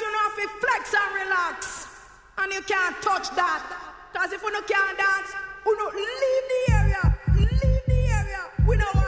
you know, if you flex and relax. And you can't touch that. Because if you no can't dance, you no leave the area. Leave the area. We don't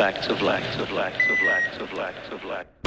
facts of life, of life, of life, of life, of life.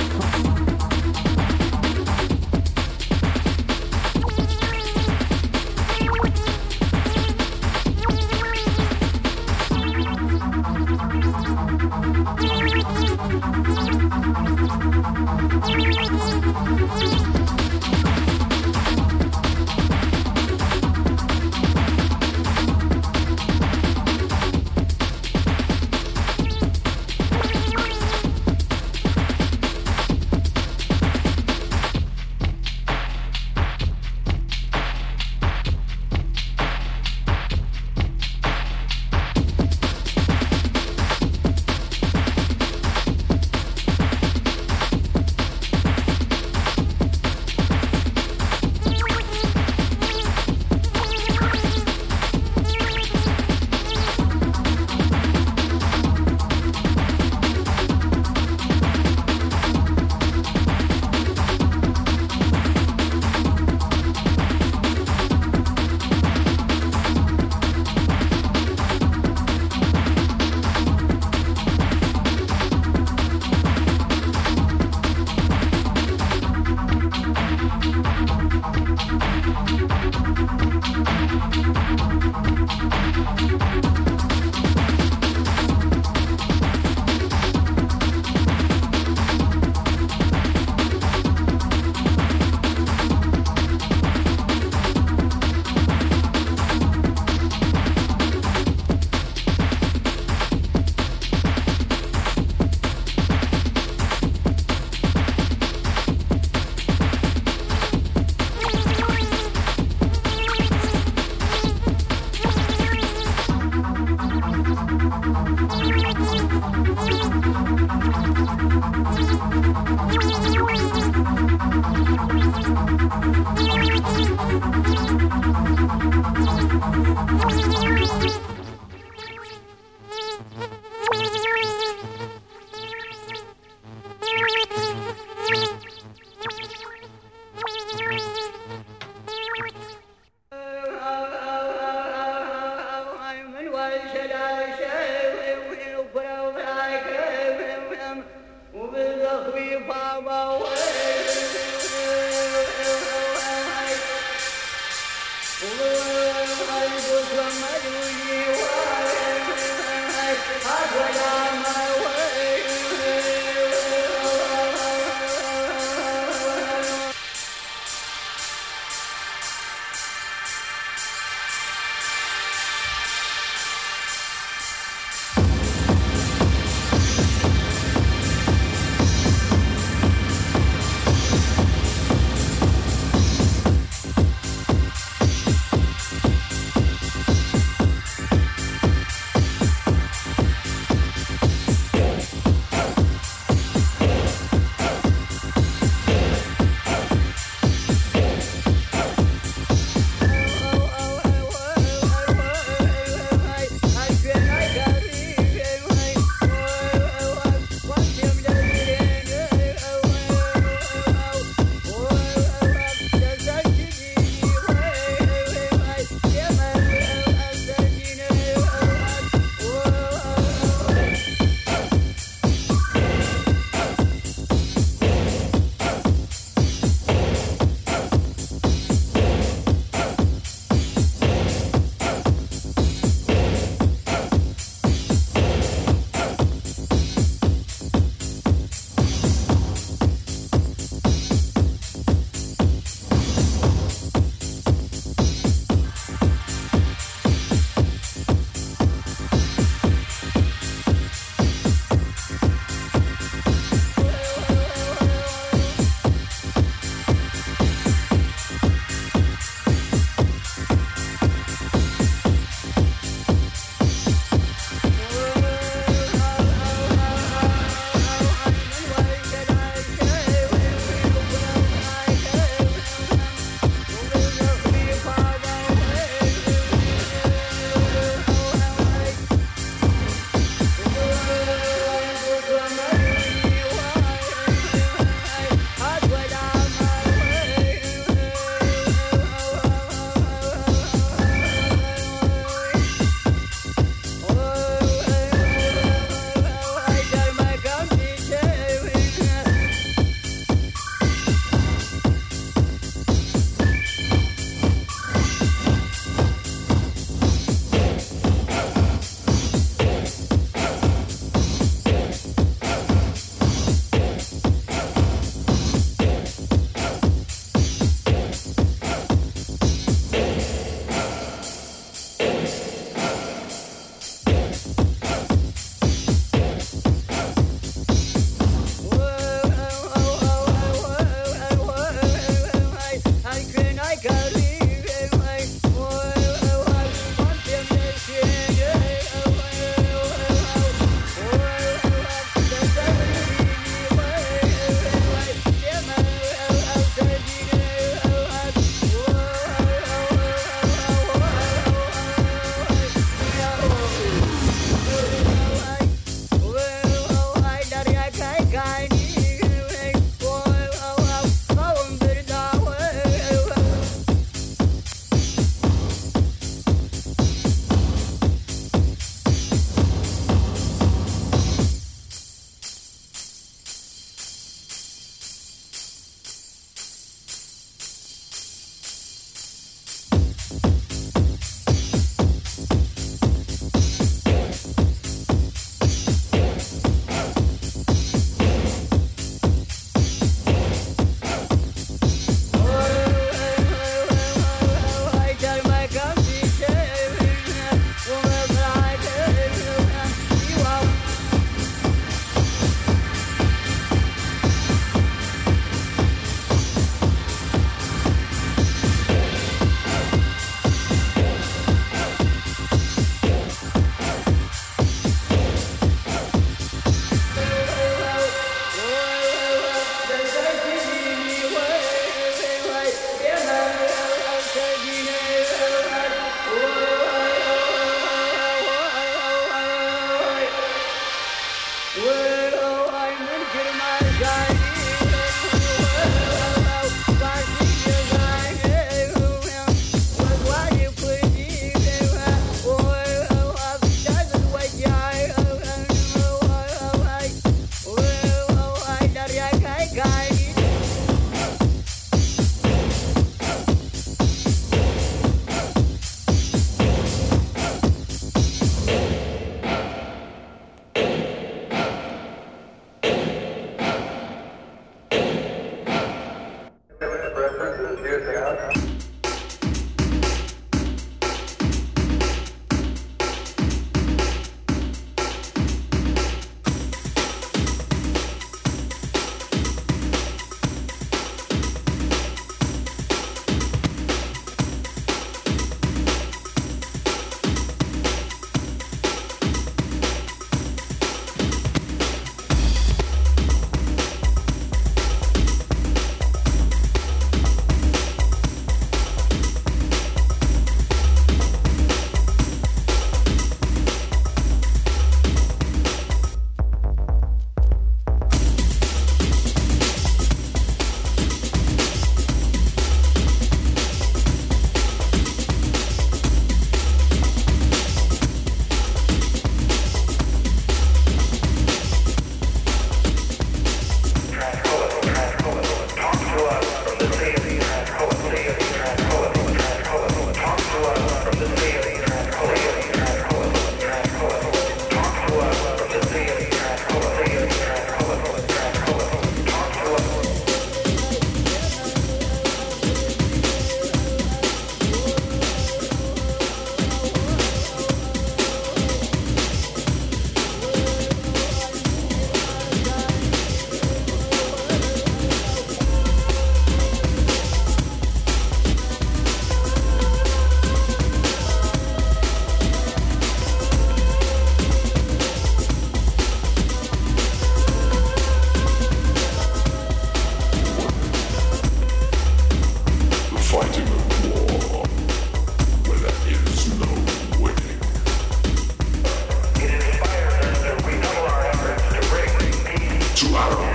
All